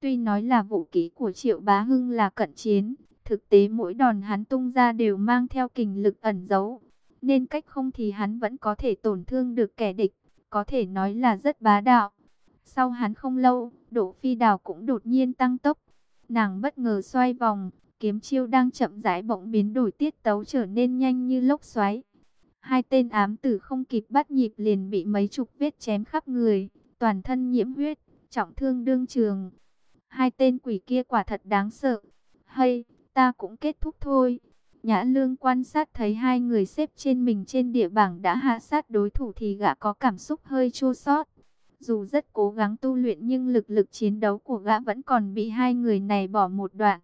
Tuy nói là vũ ký của Triệu Bá Hưng là cận chiến, thực tế mỗi đòn hắn tung ra đều mang theo kình lực ẩn giấu, nên cách không thì hắn vẫn có thể tổn thương được kẻ địch, có thể nói là rất bá đạo. Sau hắn không lâu, Đỗ Phi Đào cũng đột nhiên tăng tốc, nàng bất ngờ xoay vòng, kiếm chiêu đang chậm rãi bỗng biến đổi tiết tấu trở nên nhanh như lốc xoáy. Hai tên ám tử không kịp bắt nhịp liền bị mấy chục vết chém khắp người, toàn thân nhiễm huyết, trọng thương đương trường. Hai tên quỷ kia quả thật đáng sợ. Hay, ta cũng kết thúc thôi. Nhã lương quan sát thấy hai người xếp trên mình trên địa bảng đã hạ sát đối thủ thì gã có cảm xúc hơi chua xót. Dù rất cố gắng tu luyện nhưng lực lực chiến đấu của gã vẫn còn bị hai người này bỏ một đoạn.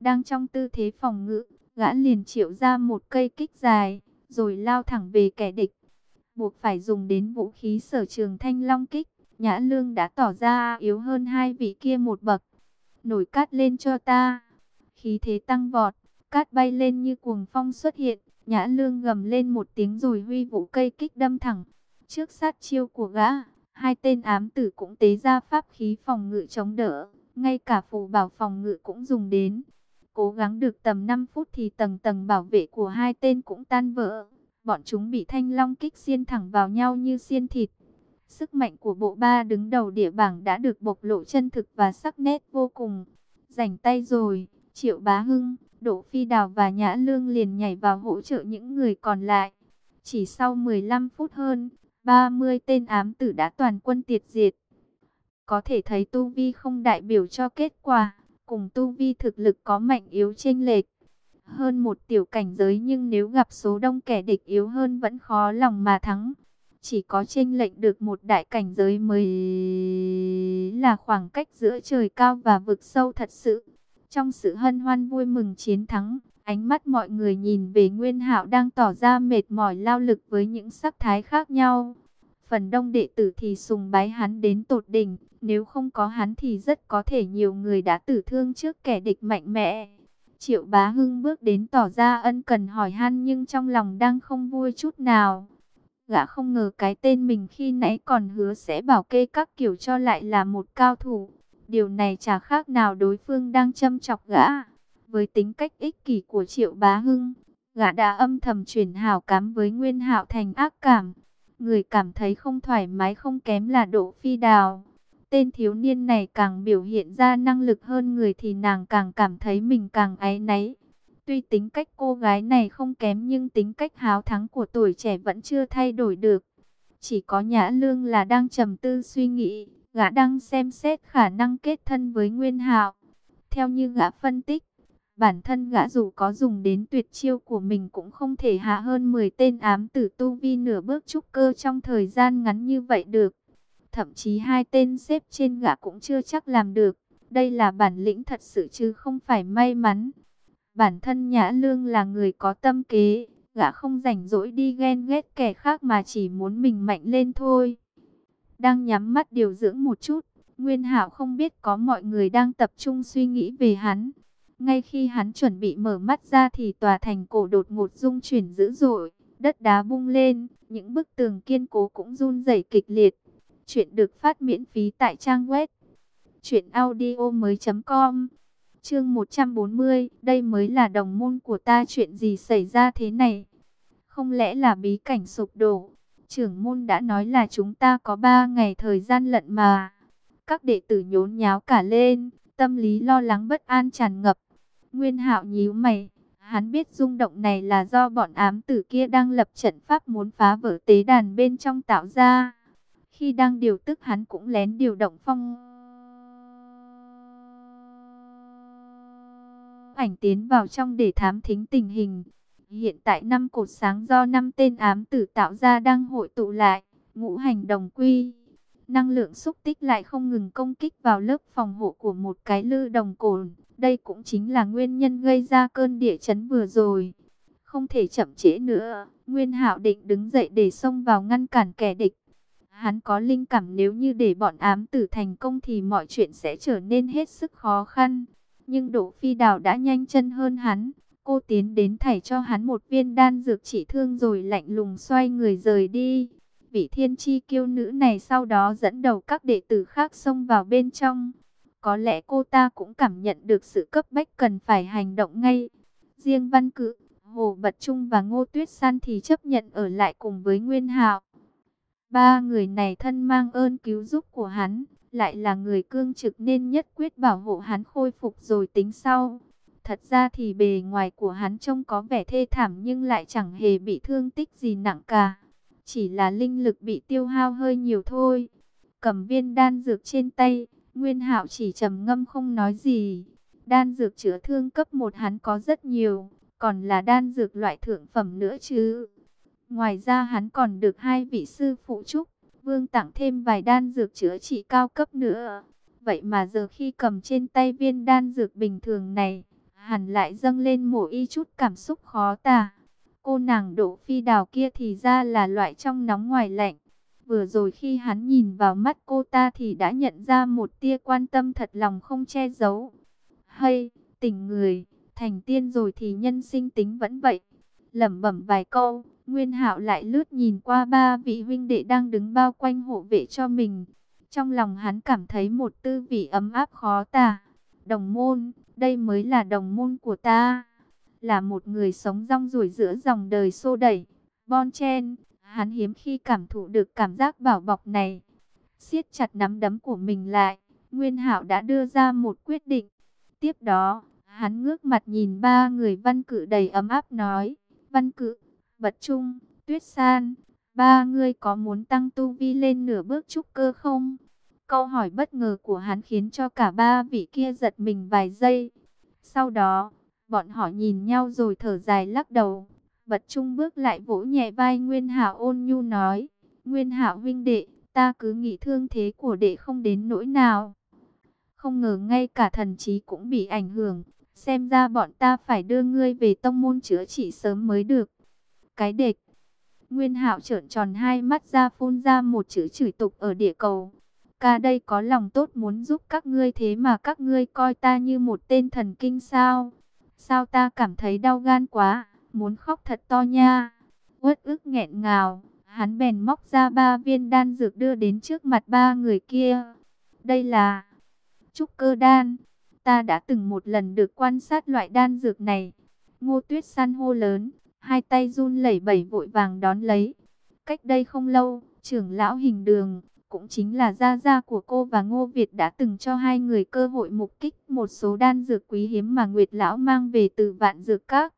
Đang trong tư thế phòng ngự, gã liền triệu ra một cây kích dài, rồi lao thẳng về kẻ địch. Buộc phải dùng đến vũ khí sở trường thanh long kích, Nhã Lương đã tỏ ra yếu hơn hai vị kia một bậc. Nổi cát lên cho ta. Khí thế tăng vọt, cát bay lên như cuồng phong xuất hiện. Nhã Lương gầm lên một tiếng rồi huy vũ cây kích đâm thẳng. Trước sát chiêu của gã, hai tên ám tử cũng tế ra pháp khí phòng ngự chống đỡ. Ngay cả phù bảo phòng ngự cũng dùng đến. Cố gắng được tầm 5 phút thì tầng tầng bảo vệ của hai tên cũng tan vỡ. Bọn chúng bị thanh long kích xiên thẳng vào nhau như xiên thịt. Sức mạnh của bộ ba đứng đầu địa bảng đã được bộc lộ chân thực và sắc nét vô cùng. Rảnh tay rồi, Triệu Bá Hưng, Đỗ Phi Đào và Nhã Lương liền nhảy vào hỗ trợ những người còn lại. Chỉ sau 15 phút hơn, 30 tên ám tử đã toàn quân tiệt diệt. Có thể thấy Tu Vi không đại biểu cho kết quả, cùng Tu Vi thực lực có mạnh yếu chênh lệch. Hơn một tiểu cảnh giới nhưng nếu gặp số đông kẻ địch yếu hơn vẫn khó lòng mà thắng. Chỉ có chênh lệnh được một đại cảnh giới mới là khoảng cách giữa trời cao và vực sâu thật sự. Trong sự hân hoan vui mừng chiến thắng, ánh mắt mọi người nhìn về Nguyên Hạo đang tỏ ra mệt mỏi lao lực với những sắc thái khác nhau. Phần đông đệ tử thì sùng bái hắn đến tột đỉnh, nếu không có hắn thì rất có thể nhiều người đã tử thương trước kẻ địch mạnh mẽ. Triệu Bá Hưng bước đến tỏ ra ân cần hỏi han nhưng trong lòng đang không vui chút nào. Gã không ngờ cái tên mình khi nãy còn hứa sẽ bảo kê các kiểu cho lại là một cao thủ. Điều này chả khác nào đối phương đang châm chọc gã. Với tính cách ích kỷ của Triệu Bá Hưng, gã đã âm thầm chuyển hảo cám với Nguyên Hạo thành ác cảm. Người cảm thấy không thoải mái không kém là Đỗ Phi Đào. Tên thiếu niên này càng biểu hiện ra năng lực hơn người thì nàng càng cảm thấy mình càng áy náy. Tuy tính cách cô gái này không kém nhưng tính cách háo thắng của tuổi trẻ vẫn chưa thay đổi được. Chỉ có Nhã Lương là đang trầm tư suy nghĩ, gã đang xem xét khả năng kết thân với Nguyên Hạo. Theo như gã phân tích, bản thân gã dù có dùng đến tuyệt chiêu của mình cũng không thể hạ hơn 10 tên ám tử tu vi nửa bước trúc cơ trong thời gian ngắn như vậy được. Thậm chí hai tên xếp trên gã cũng chưa chắc làm được. Đây là bản lĩnh thật sự chứ không phải may mắn. Bản thân Nhã Lương là người có tâm kế, gã không rảnh rỗi đi ghen ghét kẻ khác mà chỉ muốn mình mạnh lên thôi. Đang nhắm mắt điều dưỡng một chút, Nguyên Hạo không biết có mọi người đang tập trung suy nghĩ về hắn. Ngay khi hắn chuẩn bị mở mắt ra thì tòa thành cổ đột ngột rung chuyển dữ dội, đất đá bung lên, những bức tường kiên cố cũng run rẩy kịch liệt. Chuyện được phát miễn phí tại trang web truyện audio mới.com Chương 140, đây mới là đồng môn của ta chuyện gì xảy ra thế này? Không lẽ là bí cảnh sụp đổ? Trưởng môn đã nói là chúng ta có 3 ngày thời gian lận mà. Các đệ tử nhốn nháo cả lên, tâm lý lo lắng bất an tràn ngập. Nguyên hạo nhíu mày, hắn biết rung động này là do bọn ám tử kia đang lập trận pháp muốn phá vỡ tế đàn bên trong tạo ra. Khi đang điều tức hắn cũng lén điều động phong ảnh tiến vào trong để thám thính tình hình. Hiện tại năm cột sáng do năm tên ám tử tạo ra đang hội tụ lại, ngũ hành đồng quy. Năng lượng xúc tích lại không ngừng công kích vào lớp phòng hộ của một cái lư đồng cồn. Đây cũng chính là nguyên nhân gây ra cơn địa chấn vừa rồi. Không thể chậm trễ nữa, Nguyên Hạo định đứng dậy để xông vào ngăn cản kẻ địch. Hắn có linh cảm nếu như để bọn ám tử thành công thì mọi chuyện sẽ trở nên hết sức khó khăn. Nhưng Đỗ Phi Đào đã nhanh chân hơn hắn. Cô tiến đến thảy cho hắn một viên đan dược trị thương rồi lạnh lùng xoay người rời đi. Vị thiên chi kiêu nữ này sau đó dẫn đầu các đệ tử khác xông vào bên trong. Có lẽ cô ta cũng cảm nhận được sự cấp bách cần phải hành động ngay. Riêng Văn Cự, Hồ Bật Trung và Ngô Tuyết San thì chấp nhận ở lại cùng với Nguyên Hạo. Ba người này thân mang ơn cứu giúp của hắn, lại là người cương trực nên nhất quyết bảo hộ hắn khôi phục rồi tính sau. Thật ra thì bề ngoài của hắn trông có vẻ thê thảm nhưng lại chẳng hề bị thương tích gì nặng cả. Chỉ là linh lực bị tiêu hao hơi nhiều thôi. Cầm viên đan dược trên tay, Nguyên Hạo chỉ trầm ngâm không nói gì. Đan dược chữa thương cấp 1 hắn có rất nhiều, còn là đan dược loại thượng phẩm nữa chứ. Ngoài ra hắn còn được hai vị sư phụ trúc, vương tặng thêm vài đan dược chữa trị cao cấp nữa. Vậy mà giờ khi cầm trên tay viên đan dược bình thường này, hẳn lại dâng lên mổ y chút cảm xúc khó tả. Cô nàng đổ phi đào kia thì ra là loại trong nóng ngoài lạnh. Vừa rồi khi hắn nhìn vào mắt cô ta thì đã nhận ra một tia quan tâm thật lòng không che giấu. Hay, tình người, thành tiên rồi thì nhân sinh tính vẫn vậy. Lẩm bẩm vài câu, Nguyên Hạo lại lướt nhìn qua ba vị huynh đệ đang đứng bao quanh hộ vệ cho mình. Trong lòng hắn cảm thấy một tư vị ấm áp khó tả. Đồng môn, đây mới là đồng môn của ta. Là một người sống rong ruổi giữa dòng đời xô đẩy. Bon chen, hắn hiếm khi cảm thụ được cảm giác bảo bọc này. siết chặt nắm đấm của mình lại, Nguyên Hạo đã đưa ra một quyết định. Tiếp đó, hắn ngước mặt nhìn ba người văn cự đầy ấm áp nói, văn cử, bật Chung, tuyết san, ba người có muốn tăng tu vi lên nửa bước trúc cơ không? Câu hỏi bất ngờ của hắn khiến cho cả ba vị kia giật mình vài giây. Sau đó, bọn họ nhìn nhau rồi thở dài lắc đầu. Bật Trung bước lại vỗ nhẹ vai Nguyên Hạ ôn nhu nói, Nguyên Hạ huynh đệ, ta cứ nghĩ thương thế của đệ không đến nỗi nào. Không ngờ ngay cả thần trí cũng bị ảnh hưởng, xem ra bọn ta phải đưa ngươi về tông môn chữa trị sớm mới được. Cái địch. Nguyên Hạo trợn tròn hai mắt ra phun ra một chữ chửi tục ở địa cầu. Ca đây có lòng tốt muốn giúp các ngươi thế mà các ngươi coi ta như một tên thần kinh sao? Sao ta cảm thấy đau gan quá, muốn khóc thật to nha. Uất ức nghẹn ngào, hắn bèn móc ra ba viên đan dược đưa đến trước mặt ba người kia. Đây là trúc cơ đan. Ta đã từng một lần được quan sát loại đan dược này. Ngô tuyết san hô lớn, hai tay run lẩy bẩy vội vàng đón lấy. Cách đây không lâu, trưởng lão hình đường, cũng chính là gia gia của cô và Ngô Việt đã từng cho hai người cơ hội mục kích một số đan dược quý hiếm mà Nguyệt lão mang về từ vạn dược các.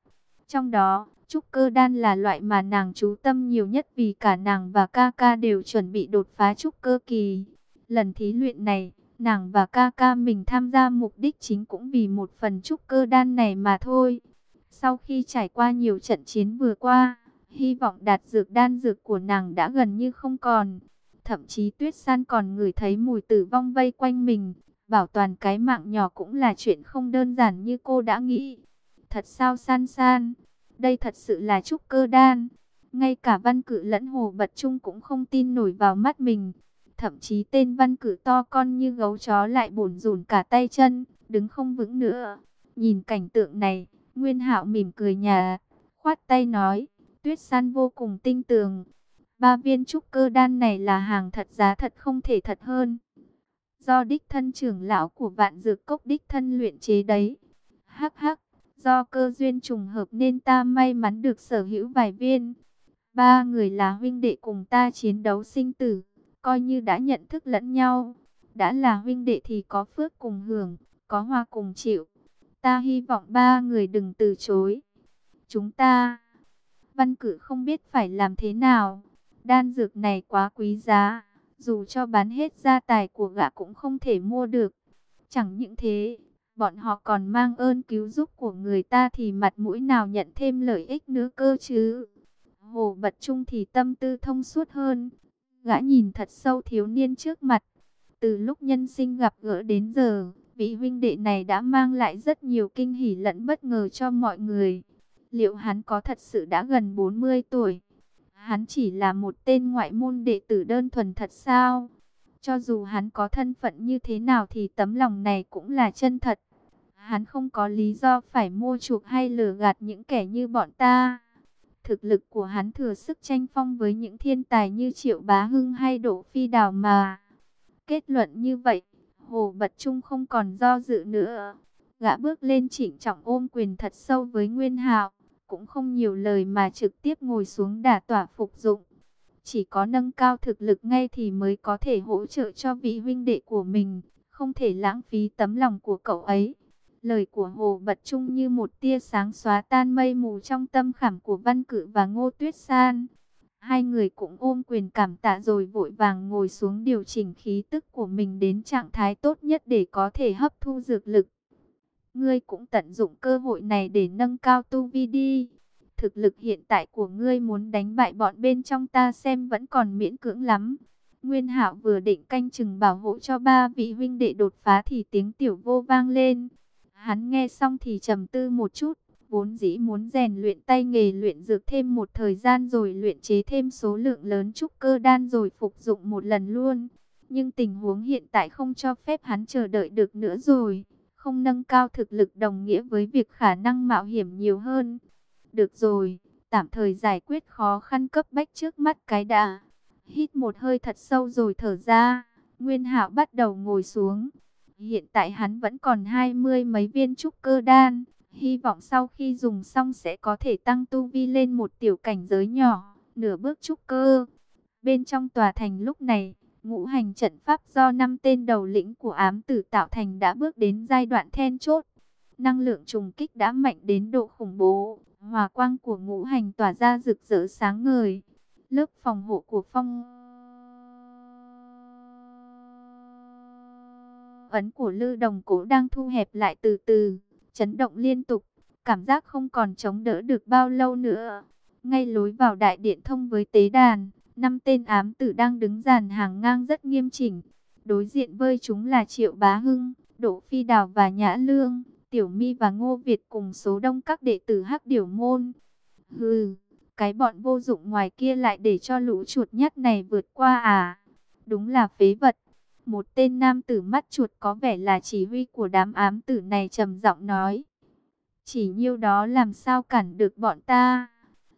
Trong đó, trúc cơ đan là loại mà nàng chú tâm nhiều nhất vì cả nàng và ca ca đều chuẩn bị đột phá trúc cơ kỳ. Lần thí luyện này, nàng và ca ca mình tham gia mục đích chính cũng vì một phần trúc cơ đan này mà thôi. Sau khi trải qua nhiều trận chiến vừa qua, hy vọng đạt dược đan dược của nàng đã gần như không còn. Thậm chí tuyết san còn ngửi thấy mùi tử vong vây quanh mình. Bảo toàn cái mạng nhỏ cũng là chuyện không đơn giản như cô đã nghĩ. Thật sao san san, đây thật sự là trúc cơ đan. Ngay cả văn cử lẫn hồ bật trung cũng không tin nổi vào mắt mình. Thậm chí tên văn cử to con như gấu chó lại bổn rùn cả tay chân, đứng không vững nữa. Nhìn cảnh tượng này, Nguyên hạo mỉm cười nhà, khoát tay nói, tuyết san vô cùng tinh tường. Ba viên trúc cơ đan này là hàng thật giá thật không thể thật hơn. Do đích thân trưởng lão của vạn dược cốc đích thân luyện chế đấy. Hắc hắc, do cơ duyên trùng hợp nên ta may mắn được sở hữu vài viên. Ba người là huynh đệ cùng ta chiến đấu sinh tử, coi như đã nhận thức lẫn nhau. Đã là huynh đệ thì có phước cùng hưởng, có hoa cùng chịu. Ta hy vọng ba người đừng từ chối. Chúng ta, văn cử không biết phải làm thế nào. Đan dược này quá quý giá, dù cho bán hết gia tài của gã cũng không thể mua được. Chẳng những thế, bọn họ còn mang ơn cứu giúp của người ta thì mặt mũi nào nhận thêm lợi ích nữa cơ chứ. Hồ Bật Trung thì tâm tư thông suốt hơn. Gã nhìn thật sâu thiếu niên trước mặt. Từ lúc nhân sinh gặp gỡ đến giờ, vị huynh đệ này đã mang lại rất nhiều kinh hỉ lẫn bất ngờ cho mọi người. Liệu hắn có thật sự đã gần 40 tuổi? Hắn chỉ là một tên ngoại môn đệ tử đơn thuần thật sao? Cho dù hắn có thân phận như thế nào thì tấm lòng này cũng là chân thật. Hắn không có lý do phải mua chuộc hay lừa gạt những kẻ như bọn ta. Thực lực của hắn thừa sức tranh phong với những thiên tài như Triệu Bá Hưng hay Đỗ Phi Đào mà. Kết luận như vậy, Hồ Bật Trung không còn do dự nữa. Gã bước lên chỉnh trọng ôm quyền thật sâu với Nguyên Hạo, cũng không nhiều lời mà trực tiếp ngồi xuống đả tỏa phục dụng. Chỉ có nâng cao thực lực ngay thì mới có thể hỗ trợ cho vị huynh đệ của mình, không thể lãng phí tấm lòng của cậu ấy. Lời của Hồ Bật Trung như một tia sáng xóa tan mây mù trong tâm khảm của Văn Cự và Ngô Tuyết San. Hai người cũng ôm quyền cảm tạ rồi vội vàng ngồi xuống điều chỉnh khí tức của mình đến trạng thái tốt nhất để có thể hấp thu dược lực. Ngươi cũng tận dụng cơ hội này để nâng cao tu vi đi. Thực lực hiện tại của ngươi muốn đánh bại bọn bên trong ta xem vẫn còn miễn cưỡng lắm. Nguyên Hạo vừa định canh chừng bảo hộ cho ba vị huynh đệ đột phá thì tiếng tiểu vô vang lên. Hắn nghe xong thì trầm tư một chút, vốn dĩ muốn rèn luyện tay nghề luyện dược thêm một thời gian rồi luyện chế thêm số lượng lớn trúc cơ đan rồi phục dụng một lần luôn. Nhưng tình huống hiện tại không cho phép hắn chờ đợi được nữa rồi. Không nâng cao thực lực đồng nghĩa với việc khả năng mạo hiểm nhiều hơn. Được rồi, tạm thời giải quyết khó khăn cấp bách trước mắt cái đã. Hít một hơi thật sâu rồi thở ra, Nguyên Hạo bắt đầu ngồi xuống. Hiện tại hắn vẫn còn hai mươi mấy viên trúc cơ đan, hy vọng sau khi dùng xong sẽ có thể tăng tu vi lên một tiểu cảnh giới nhỏ, nửa bước trúc cơ. Bên trong tòa thành lúc này, ngũ hành trận pháp do năm tên đầu lĩnh của ám tử tạo thành đã bước đến giai đoạn then chốt. Năng lượng trùng kích đã mạnh đến độ khủng bố, hòa quang của ngũ hành tỏa ra rực rỡ sáng ngời. Lớp phòng hộ của phong ấn của Lư Đồng Cố đang thu hẹp lại từ từ, chấn động liên tục, cảm giác không còn chống đỡ được bao lâu nữa. Ngay lối vào đại điện thông với tế đàn, năm tên ám tử đang đứng dàn hàng ngang rất nghiêm chỉnh. Đối diện với chúng là Triệu Bá Hưng, Đỗ Phi Đào và Nhã Lương, Tiểu Mi và Ngô Việt cùng số đông các đệ tử Hắc Điểu môn. Hừ, cái bọn vô dụng ngoài kia lại để cho lũ chuột nhắt này vượt qua à? Đúng là phế vật. Một tên nam tử mắt chuột có vẻ là chỉ huy của đám ám tử này trầm giọng nói. Chỉ nhiêu đó làm sao cản được bọn ta?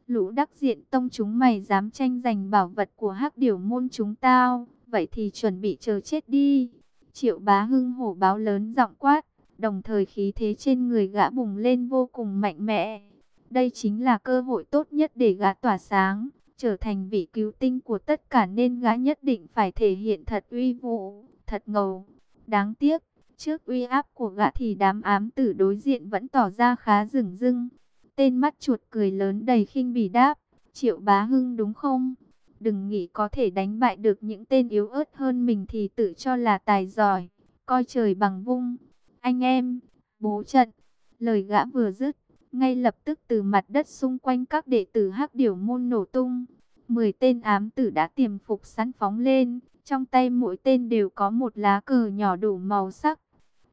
Lũ đắc diện tông chúng mày dám tranh giành bảo vật của hắc điểu môn chúng tao, vậy thì chuẩn bị chờ chết đi. Triệu bá hưng hổ báo lớn giọng quát, đồng thời khí thế trên người gã bùng lên vô cùng mạnh mẽ. Đây chính là cơ hội tốt nhất để gã tỏa sáng trở thành vị cứu tinh của tất cả nên gã nhất định phải thể hiện thật uy vũ, thật ngầu. Đáng tiếc, trước uy áp của gã thì đám ám tử đối diện vẫn tỏ ra khá rừng rưng. Tên mắt chuột cười lớn đầy khinh bỉ đáp, triệu bá hưng đúng không? Đừng nghĩ có thể đánh bại được những tên yếu ớt hơn mình thì tự cho là tài giỏi, coi trời bằng vung. Anh em, bố trận, lời gã vừa dứt, ngay lập tức từ mặt đất xung quanh các đệ tử hắc điểu môn nổ tung. Mười tên ám tử đã tiềm phục sẵn phóng lên, trong tay mỗi tên đều có một lá cờ nhỏ đủ màu sắc.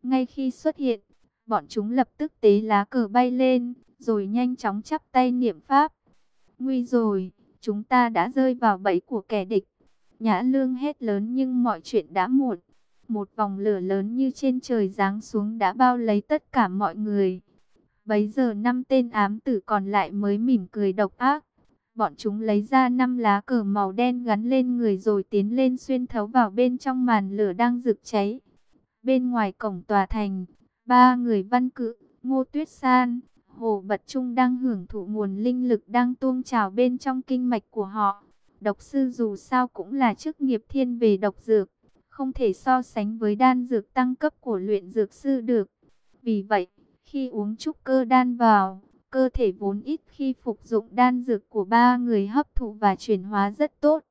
Ngay khi xuất hiện, bọn chúng lập tức tế lá cờ bay lên, rồi nhanh chóng chắp tay niệm pháp. Nguy rồi, chúng ta đã rơi vào bẫy của kẻ địch. Nhã lương hét lớn nhưng mọi chuyện đã muộn. Một vòng lửa lớn như trên trời giáng xuống đã bao lấy tất cả mọi người. Bấy giờ năm tên ám tử còn lại mới mỉm cười độc ác. Bọn chúng lấy ra năm lá cờ màu đen gắn lên người rồi tiến lên xuyên thấu vào bên trong màn lửa đang rực cháy. Bên ngoài cổng tòa thành, ba người văn cự, ngô tuyết san, hồ bật trung đang hưởng thụ nguồn linh lực đang tuôn trào bên trong kinh mạch của họ. Độc sư dù sao cũng là chức nghiệp thiên về độc dược, không thể so sánh với đan dược tăng cấp của luyện dược sư được. Vì vậy, khi uống trúc cơ đan vào, cơ thể vốn ít khi phục dụng đan dược của ba người hấp thụ và chuyển hóa rất tốt.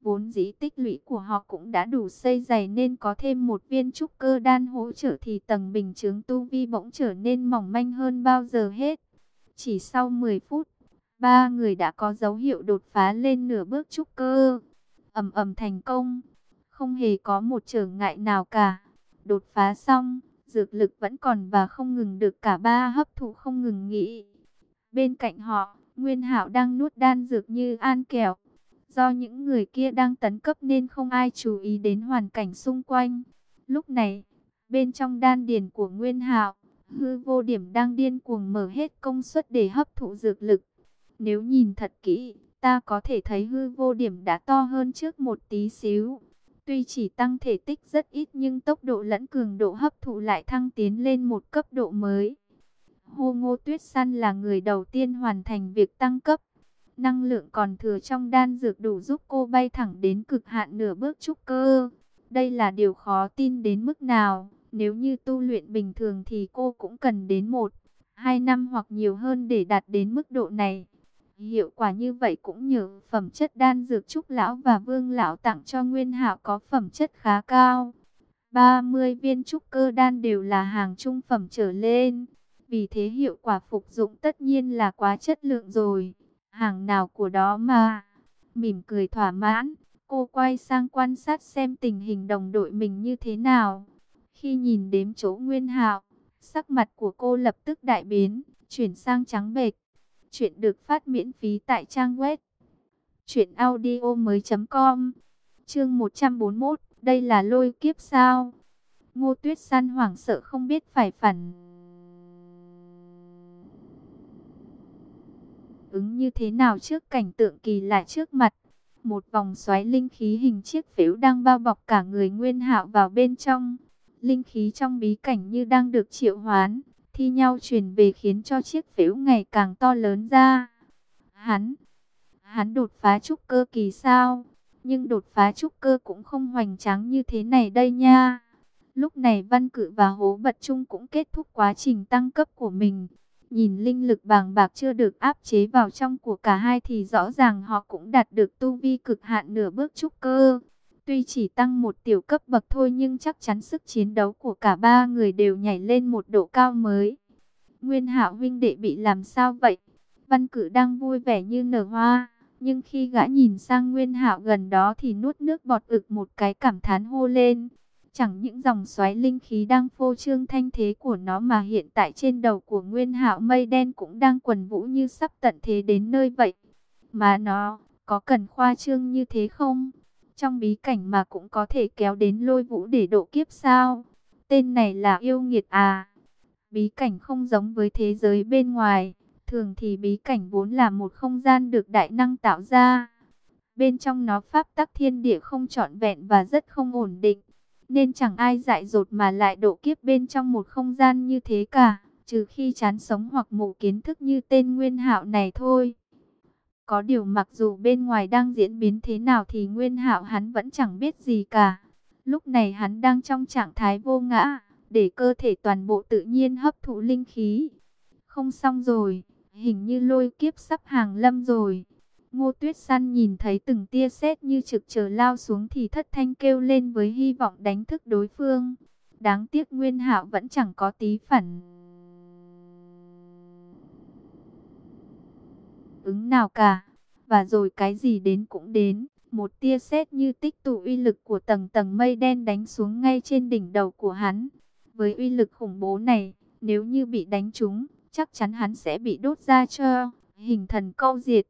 Vốn dĩ tích lũy của họ cũng đã đủ xây dày nên có thêm một viên trúc cơ đan hỗ trợ thì tầng bình chứng tu vi bỗng trở nên mỏng manh hơn bao giờ hết. Chỉ sau 10 phút, ba người đã có dấu hiệu đột phá lên nửa bước trúc cơ. ầm ầm thành công, không hề có một trở ngại nào cả. Đột phá xong, dược lực vẫn còn và không ngừng được cả ba hấp thụ không ngừng nghỉ. Bên cạnh họ, Nguyên Hạo đang nuốt đan dược như an kẹo. Do những người kia đang tấn cấp nên không ai chú ý đến hoàn cảnh xung quanh. Lúc này, bên trong đan điền của Nguyên Hạo, hư vô điểm đang điên cuồng mở hết công suất để hấp thụ dược lực. Nếu nhìn thật kỹ, ta có thể thấy hư vô điểm đã to hơn trước một tí xíu. Tuy chỉ tăng thể tích rất ít nhưng tốc độ lẫn cường độ hấp thụ lại thăng tiến lên một cấp độ mới. Hô Ngô Tuyết Săn là người đầu tiên hoàn thành việc tăng cấp. Năng lượng còn thừa trong đan dược đủ giúp cô bay thẳng đến cực hạn nửa bước trúc cơ. Đây là điều khó tin đến mức nào. Nếu như tu luyện bình thường thì cô cũng cần đến một, hai năm hoặc nhiều hơn để đạt đến mức độ này. Hiệu quả như vậy cũng nhờ phẩm chất đan dược trúc lão và vương lão tặng cho Nguyên Hạo có phẩm chất khá cao. 30 viên trúc cơ đan đều là hàng trung phẩm trở lên. Vì thế hiệu quả phục dụng tất nhiên là quá chất lượng rồi. Hàng nào của đó mà. Mỉm cười thỏa mãn, cô quay sang quan sát xem tình hình đồng đội mình như thế nào. Khi nhìn đếm chỗ Nguyên Hạo, sắc mặt của cô lập tức đại biến, chuyển sang trắng bệch. Chuyện được phát miễn phí tại trang web truyệnaudiomoi.com. Chương 141, đây là lôi kiếp sao? Ngô Tuyết San hoảng sợ không biết phải phản ứng như thế nào trước cảnh tượng kỳ lạ trước mặt. Một vòng xoáy linh khí hình chiếc phễu đang bao bọc cả người Nguyên Hạo vào bên trong. Linh khí trong bí cảnh như đang được triệu hoán, thi nhau truyền về khiến cho chiếc phễu ngày càng to lớn ra. Hắn, hắn đột phá trúc cơ kỳ sao? Nhưng đột phá trúc cơ cũng không hoành tráng như thế này đây nha. Lúc này Văn Cự và Hố Bật Trung cũng kết thúc quá trình tăng cấp của mình. Nhìn linh lực bàng bạc chưa được áp chế vào trong của cả hai thì rõ ràng họ cũng đạt được tu vi cực hạn nửa bước trúc cơ. Tuy chỉ tăng một tiểu cấp bậc thôi nhưng chắc chắn sức chiến đấu của cả ba người đều nhảy lên một độ cao mới. Nguyên Hạo huynh đệ bị làm sao vậy? Văn Cử đang vui vẻ như nở hoa, nhưng khi gã nhìn sang Nguyên Hạo gần đó thì nuốt nước bọt ực một cái cảm thán hô lên. Chẳng những dòng xoáy linh khí đang phô trương thanh thế của nó mà hiện tại trên đầu của Nguyên Hạo mây đen cũng đang quần vũ như sắp tận thế đến nơi vậy. Mà nó, có cần khoa trương như thế không? Trong bí cảnh mà cũng có thể kéo đến lôi vũ để độ kiếp sao? Tên này là yêu nghiệt à? Bí cảnh không giống với thế giới bên ngoài. Thường thì bí cảnh vốn là một không gian được đại năng tạo ra. Bên trong nó pháp tắc thiên địa không trọn vẹn và rất không ổn định. Nên chẳng ai dại dột mà lại độ kiếp bên trong một không gian như thế cả. Trừ khi chán sống hoặc mù kiến thức như tên nguyên hạo này thôi. Có điều mặc dù bên ngoài đang diễn biến thế nào thì nguyên hạo hắn vẫn chẳng biết gì cả. Lúc này hắn đang trong trạng thái vô ngã, để cơ thể toàn bộ tự nhiên hấp thụ linh khí. Không xong rồi, hình như lôi kiếp sắp hàng lâm rồi. Ngô Tuyết Săn nhìn thấy từng tia sét như trực chờ lao xuống thì thất thanh kêu lên với hy vọng đánh thức đối phương. Đáng tiếc Nguyên Hạo vẫn chẳng có tí phản ứng nào cả. Và rồi cái gì đến cũng đến, một tia sét như tích tụ uy lực của tầng tầng mây đen đánh xuống ngay trên đỉnh đầu của hắn. Với uy lực khủng bố này, nếu như bị đánh trúng, chắc chắn hắn sẽ bị đốt ra cho, hình thần câu diệt.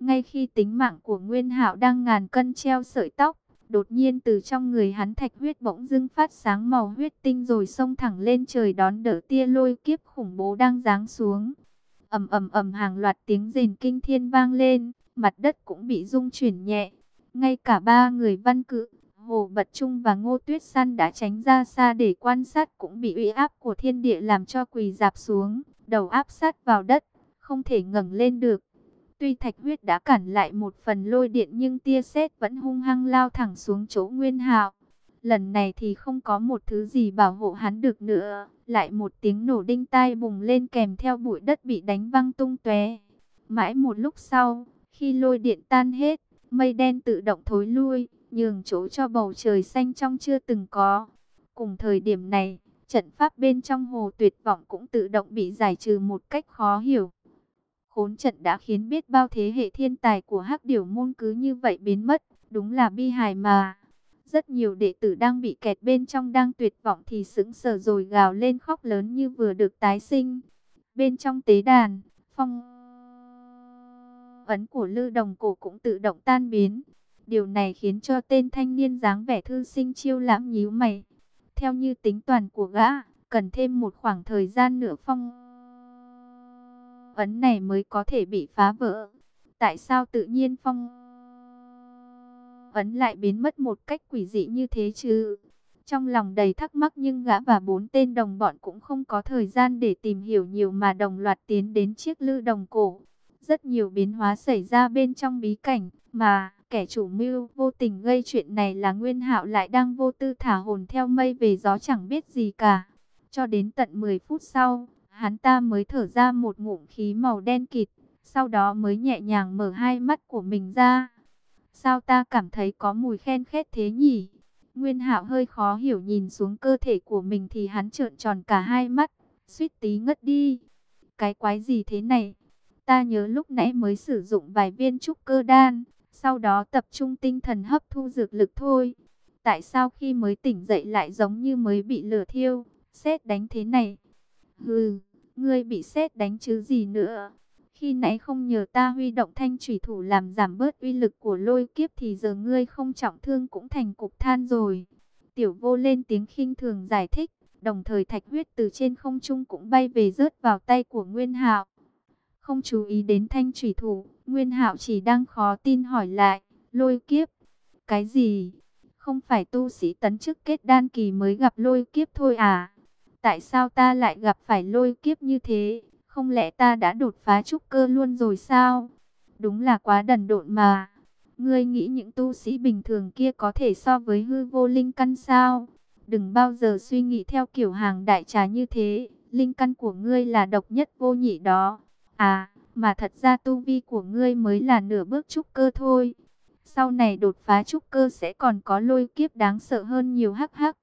Ngay khi tính mạng của Nguyên Hạo đang ngàn cân treo sợi tóc, đột nhiên từ trong người hắn thạch huyết bỗng dưng phát sáng màu huyết tinh rồi xông thẳng lên trời đón đỡ tia lôi kiếp khủng bố đang giáng xuống ầm ầm ầm hàng loạt tiếng rền kinh thiên vang lên, mặt đất cũng bị rung chuyển nhẹ. Ngay cả ba người văn cự, Hồ Bật Trung và Ngô Tuyết Săn đã tránh ra xa để quan sát cũng bị uy áp của thiên địa làm cho quỳ dạp xuống, đầu áp sát vào đất, không thể ngẩng lên được. Tuy thạch huyết đã cản lại một phần lôi điện nhưng tia sét vẫn hung hăng lao thẳng xuống chỗ Nguyên Hạo. Lần này thì không có một thứ gì bảo hộ hắn được nữa. Lại một tiếng nổ đinh tai bùng lên kèm theo bụi đất bị đánh văng tung tóe. Mãi một lúc sau, khi lôi điện tan hết, mây đen tự động thối lui, nhường chỗ cho bầu trời xanh trong chưa từng có. Cùng thời điểm này, trận pháp bên trong hồ tuyệt vọng cũng tự động bị giải trừ một cách khó hiểu. Khốn trận đã khiến biết bao thế hệ thiên tài của hắc điểu môn cứ như vậy biến mất, đúng là bi hài mà. Rất nhiều đệ tử đang bị kẹt bên trong đang tuyệt vọng thì sững sờ rồi gào lên khóc lớn như vừa được tái sinh. Bên trong tế đàn, phong ấn của lư đồng cổ cũng tự động tan biến. Điều này khiến cho tên thanh niên dáng vẻ thư sinh chiêu lãm nhíu mày. Theo như tính toàn của gã, cần thêm một khoảng thời gian nữa phong ấn này mới có thể bị phá vỡ. Tại sao tự nhiên phong ấn lại biến mất một cách quỷ dị như thế chứ? Trong lòng đầy thắc mắc nhưng gã và bốn tên đồng bọn cũng không có thời gian để tìm hiểu nhiều mà đồng loạt tiến đến chiếc lư đồng cổ. Rất nhiều biến hóa xảy ra bên trong bí cảnh mà kẻ chủ mưu vô tình gây chuyện này là Nguyên Hạo lại đang vô tư thả hồn theo mây về gió chẳng biết gì cả. Cho đến tận 10 phút sau, hắn ta mới thở ra một ngụm khí màu đen kịt, sau đó mới nhẹ nhàng mở hai mắt của mình ra. Sao ta cảm thấy có mùi khen khét thế nhỉ? Nguyên Hạo hơi khó hiểu nhìn xuống cơ thể của mình thì hắn trợn tròn cả hai mắt, suýt tí ngất đi. Cái quái gì thế này? Ta nhớ lúc nãy mới sử dụng vài viên trúc cơ đan, sau đó tập trung tinh thần hấp thu dược lực thôi. Tại sao khi mới tỉnh dậy lại giống như mới bị lửa thiêu, xét đánh thế này? Hừ, ngươi bị xét đánh chứ gì nữa? Khi nãy không nhờ ta huy động thanh thủy thủ làm giảm bớt uy lực của lôi kiếp thì giờ ngươi không trọng thương cũng thành cục than rồi. Tiểu vô lên tiếng khinh thường giải thích, đồng thời thạch huyết từ trên không trung cũng bay về rớt vào tay của Nguyên Hạo. Không chú ý đến thanh thủy thủ, Nguyên Hạo chỉ đang khó tin hỏi lại, lôi kiếp, cái gì? Không phải tu sĩ tấn chức kết đan kỳ mới gặp lôi kiếp thôi à? Tại sao ta lại gặp phải lôi kiếp như thế? Không lẽ ta đã đột phá trúc cơ luôn rồi sao? Đúng là quá đần độn mà. Ngươi nghĩ những tu sĩ bình thường kia có thể so với hư vô linh căn sao? Đừng bao giờ suy nghĩ theo kiểu hàng đại trà như thế. Linh căn của ngươi là độc nhất vô nhị đó. À, mà thật ra tu vi của ngươi mới là nửa bước trúc cơ thôi. Sau này đột phá trúc cơ sẽ còn có lôi kiếp đáng sợ hơn nhiều hắc hắc.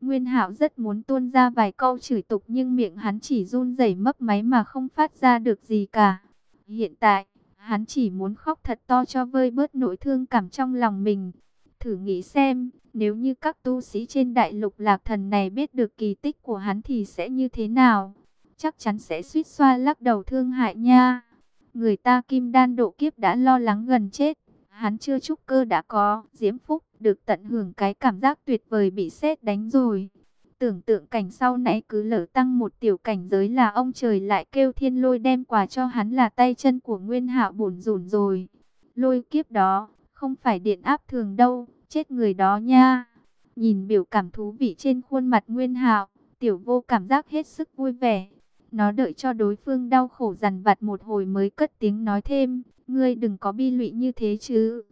Nguyên Hạo rất muốn tuôn ra vài câu chửi tục nhưng miệng hắn chỉ run rẩy mấp máy mà không phát ra được gì cả. Hiện tại, hắn chỉ muốn khóc thật to cho vơi bớt nỗi thương cảm trong lòng mình. Thử nghĩ xem, nếu như các tu sĩ trên đại lục lạc thần này biết được kỳ tích của hắn thì sẽ như thế nào? Chắc chắn sẽ suýt xoa lắc đầu thương hại nha. Người ta kim đan độ kiếp đã lo lắng gần chết. Hắn chưa trúc cơ đã có, diễm phúc, được tận hưởng cái cảm giác tuyệt vời bị sét đánh rồi. Tưởng tượng cảnh sau nãy cứ lở tăng một tiểu cảnh giới là ông trời lại kêu thiên lôi đem quà cho hắn là tay chân của Nguyên Hạo bổn rủn rồi. Lôi kiếp đó, không phải điện áp thường đâu, chết người đó nha. Nhìn biểu cảm thú vị trên khuôn mặt Nguyên Hạo, tiểu vô cảm giác hết sức vui vẻ. Nó đợi cho đối phương đau khổ dằn vặt một hồi mới cất tiếng nói thêm, ngươi đừng có bi lụy như thế chứ.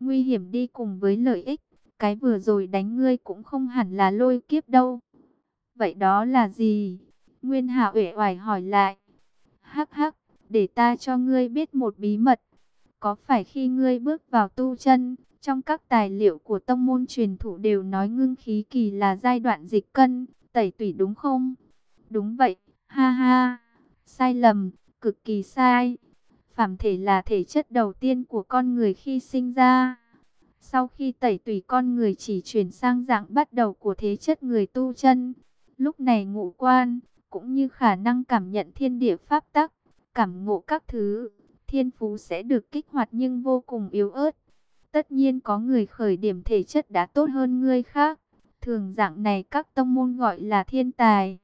Nguy hiểm đi cùng với lợi ích, cái vừa rồi đánh ngươi cũng không hẳn là lôi kiếp đâu. Vậy đó là gì? Nguyên hà uể oải hỏi lại. Hắc hắc, để ta cho ngươi biết một bí mật. Có phải khi ngươi bước vào tu chân, trong các tài liệu của tông môn truyền thủ đều nói ngưng khí kỳ là giai đoạn dịch cân, tẩy tủy đúng không? Đúng vậy, ha ha, sai lầm, cực kỳ sai. Phàm thể là thể chất đầu tiên của con người khi sinh ra. Sau khi tẩy tùy con người chỉ chuyển sang dạng bắt đầu của thế chất người tu chân. Lúc này ngũ quan, cũng như khả năng cảm nhận thiên địa pháp tắc, cảm ngộ các thứ, thiên phú sẽ được kích hoạt nhưng vô cùng yếu ớt. Tất nhiên có người khởi điểm thể chất đã tốt hơn người khác. Thường dạng này các tông môn gọi là thiên tài.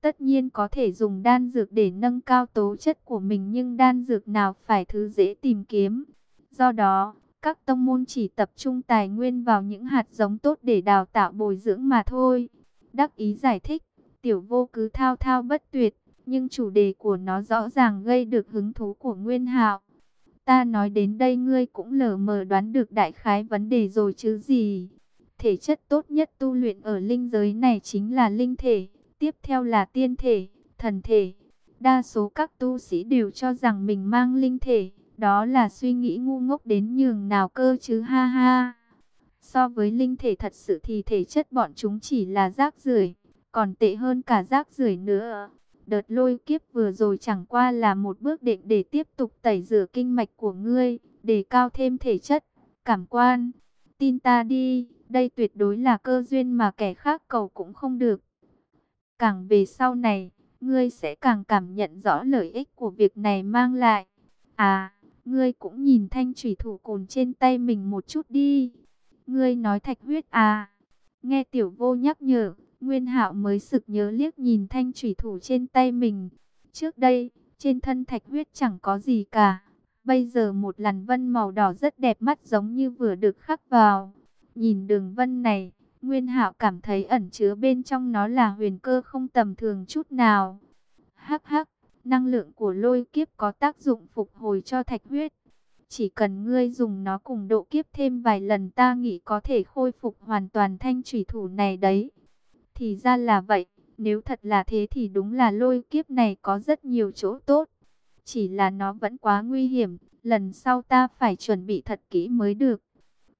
Tất nhiên có thể dùng đan dược để nâng cao tố chất của mình nhưng đan dược nào phải thứ dễ tìm kiếm. Do đó, các tông môn chỉ tập trung tài nguyên vào những hạt giống tốt để đào tạo bồi dưỡng mà thôi. Đắc ý giải thích, tiểu vô cứ thao thao bất tuyệt, nhưng chủ đề của nó rõ ràng gây được hứng thú của Nguyên Hạo. Ta nói đến đây ngươi cũng lờ mờ đoán được đại khái vấn đề rồi chứ gì. Thể chất tốt nhất tu luyện ở linh giới này chính là linh thể, tiếp theo là tiên thể, thần thể. Đa số các tu sĩ đều cho rằng mình mang linh thể, đó là suy nghĩ ngu ngốc đến nhường nào cơ chứ ha ha. So với linh thể thật sự thì thể chất bọn chúng chỉ là rác rưởi, còn tệ hơn cả rác rưởi nữa. Đợt lôi kiếp vừa rồi chẳng qua là một bước định để tiếp tục tẩy rửa kinh mạch của ngươi, để cao thêm thể chất, cảm quan. Tin ta đi, đây tuyệt đối là cơ duyên mà kẻ khác cầu cũng không được. Càng về sau này, ngươi sẽ càng cảm nhận rõ lợi ích của việc này mang lại. À, ngươi cũng nhìn thanh thủy thủ cồn trên tay mình một chút đi. Ngươi nói thạch huyết à? Nghe tiểu vô nhắc nhở, Nguyên Hạo mới sực nhớ liếc nhìn thanh thủy thủ trên tay mình. Trước đây, trên thân thạch huyết chẳng có gì cả. Bây giờ một làn vân màu đỏ rất đẹp mắt giống như vừa được khắc vào. Nhìn đường vân này, Nguyên Hạo cảm thấy ẩn chứa bên trong nó là huyền cơ không tầm thường chút nào. Hắc hắc, năng lượng của lôi kiếp có tác dụng phục hồi cho thạch huyết. Chỉ cần ngươi dùng nó cùng độ kiếp thêm vài lần ta nghĩ có thể khôi phục hoàn toàn thanh thủy thủ này đấy. Thì ra là vậy, nếu thật là thế thì đúng là lôi kiếp này có rất nhiều chỗ tốt. Chỉ là nó vẫn quá nguy hiểm, lần sau ta phải chuẩn bị thật kỹ mới được.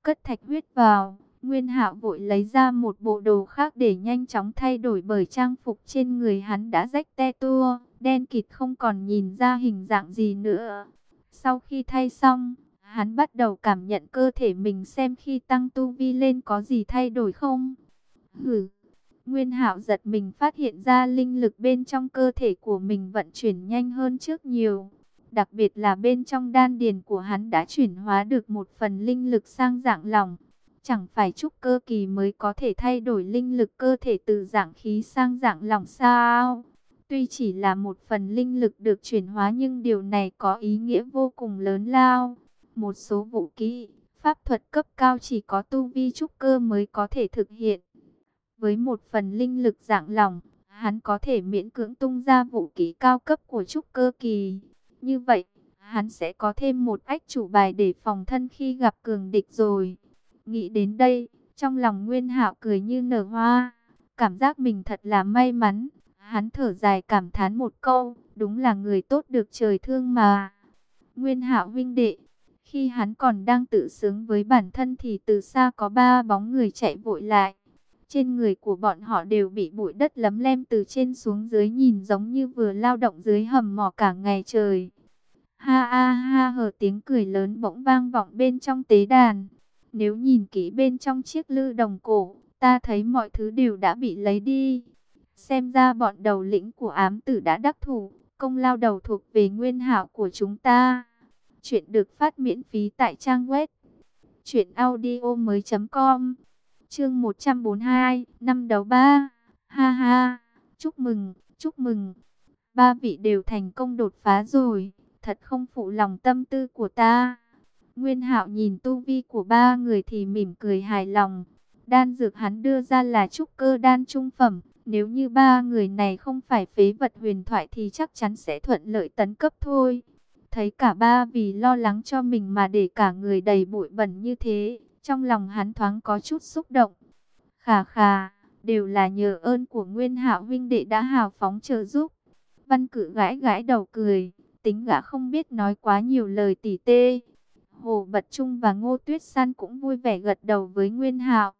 Cất thạch huyết vào, Nguyên Hạo vội lấy ra một bộ đồ khác để nhanh chóng thay đổi bởi trang phục trên người hắn đã rách te tua, đen kịt không còn nhìn ra hình dạng gì nữa. Sau khi thay xong, hắn bắt đầu cảm nhận cơ thể mình xem khi tăng tu vi lên có gì thay đổi không. Hừ, Nguyên Hạo giật mình phát hiện ra linh lực bên trong cơ thể của mình vận chuyển nhanh hơn trước nhiều. Đặc biệt là bên trong đan điền của hắn đã chuyển hóa được một phần linh lực sang dạng lỏng. Chẳng phải trúc cơ kỳ mới có thể thay đổi linh lực cơ thể từ dạng khí sang dạng lỏng sao? Tuy chỉ là một phần linh lực được chuyển hóa nhưng điều này có ý nghĩa vô cùng lớn lao. Một số vũ kỹ, pháp thuật cấp cao chỉ có tu vi trúc cơ mới có thể thực hiện. Với một phần linh lực dạng lỏng, hắn có thể miễn cưỡng tung ra vũ kỹ cao cấp của trúc cơ kỳ. Như vậy, hắn sẽ có thêm một ách chủ bài để phòng thân khi gặp cường địch rồi. Nghĩ đến đây, trong lòng Nguyên Hạo cười như nở hoa, cảm giác mình thật là may mắn. Hắn thở dài cảm thán một câu, đúng là người tốt được trời thương mà. Nguyên Hạo huynh đệ, khi hắn còn đang tự sướng với bản thân thì từ xa có ba bóng người chạy vội lại. Trên người của bọn họ đều bị bụi đất lấm lem từ trên xuống dưới nhìn giống như vừa lao động dưới hầm mỏ cả ngày trời. Ha ha ha hờ tiếng cười lớn bỗng vang vọng bên trong tế đàn. Nếu nhìn kỹ bên trong chiếc lư đồng cổ, ta thấy mọi thứ đều đã bị lấy đi. Xem ra bọn đầu lĩnh của ám tử đã đắc thủ, công lao đầu thuộc về nguyên hảo của chúng ta. Chuyện được phát miễn phí tại trang web truyệnaudiomoi.com. Chương 142, năm đầu ba. Ha ha, chúc mừng, chúc mừng. Ba vị đều thành công đột phá rồi, thật không phụ lòng tâm tư của ta. Nguyên Hạo nhìn tu vi của ba người thì mỉm cười hài lòng. Đan dược hắn đưa ra là trúc cơ đan trung phẩm, nếu như ba người này không phải phế vật huyền thoại thì chắc chắn sẽ thuận lợi tấn cấp thôi. Thấy cả ba vì lo lắng cho mình mà để cả người đầy bụi bẩn như thế, trong lòng hắn thoáng có chút xúc động. Khà khà, đều là nhờ ơn của Nguyên Hạo huynh đệ đã hào phóng trợ giúp. Văn cử gãi gãi đầu cười, tính gã không biết nói quá nhiều lời tỉ tê. Hồ Bật Trung và Ngô Tuyết San cũng vui vẻ gật đầu với Nguyên Hạo.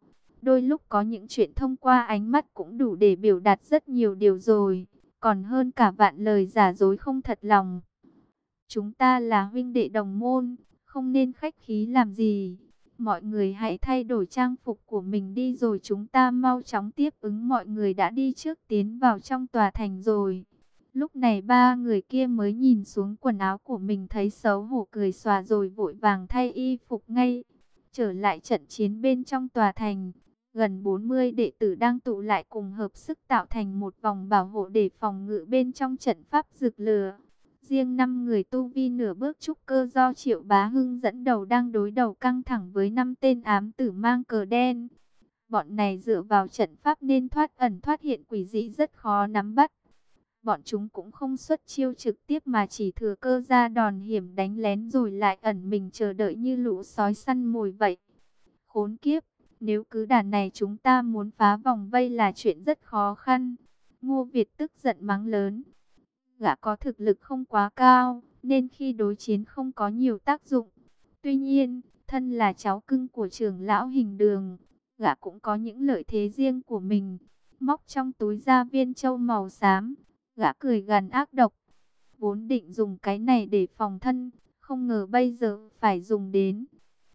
Đôi lúc có những chuyện thông qua ánh mắt cũng đủ để biểu đạt rất nhiều điều rồi, còn hơn cả vạn lời giả dối không thật lòng. Chúng ta là huynh đệ đồng môn, không nên khách khí làm gì. Mọi người hãy thay đổi trang phục của mình đi rồi chúng ta mau chóng tiếp ứng mọi người đã đi trước tiến vào trong tòa thành rồi. Lúc này ba người kia mới nhìn xuống quần áo của mình thấy xấu hổ cười xòa rồi vội vàng thay y phục ngay. Trở lại trận chiến bên trong tòa thành, gần 40 đệ tử đang tụ lại cùng hợp sức tạo thành một vòng bảo hộ để phòng ngự bên trong trận pháp rực lửa. Riêng 5 người tu vi nửa bước trúc cơ do Triệu Bá Hưng dẫn đầu đang đối đầu căng thẳng với năm tên ám tử mang cờ đen. Bọn này dựa vào trận pháp nên thoát ẩn thoát hiện quỷ dị rất khó nắm bắt. Bọn chúng cũng không xuất chiêu trực tiếp mà chỉ thừa cơ ra đòn hiểm đánh lén rồi lại ẩn mình chờ đợi như lũ sói săn mồi vậy. Khốn kiếp, nếu cứ đàn này chúng ta muốn phá vòng vây là chuyện rất khó khăn. Ngô Việt tức giận mắng lớn. Gã có thực lực không quá cao, nên khi đối chiến không có nhiều tác dụng. Tuy nhiên, thân là cháu cưng của trưởng lão hình đường, gã cũng có những lợi thế riêng của mình. Móc trong túi ra viên châu màu xám, gã cười gần ác độc. Vốn định dùng cái này để phòng thân, không ngờ bây giờ phải dùng đến.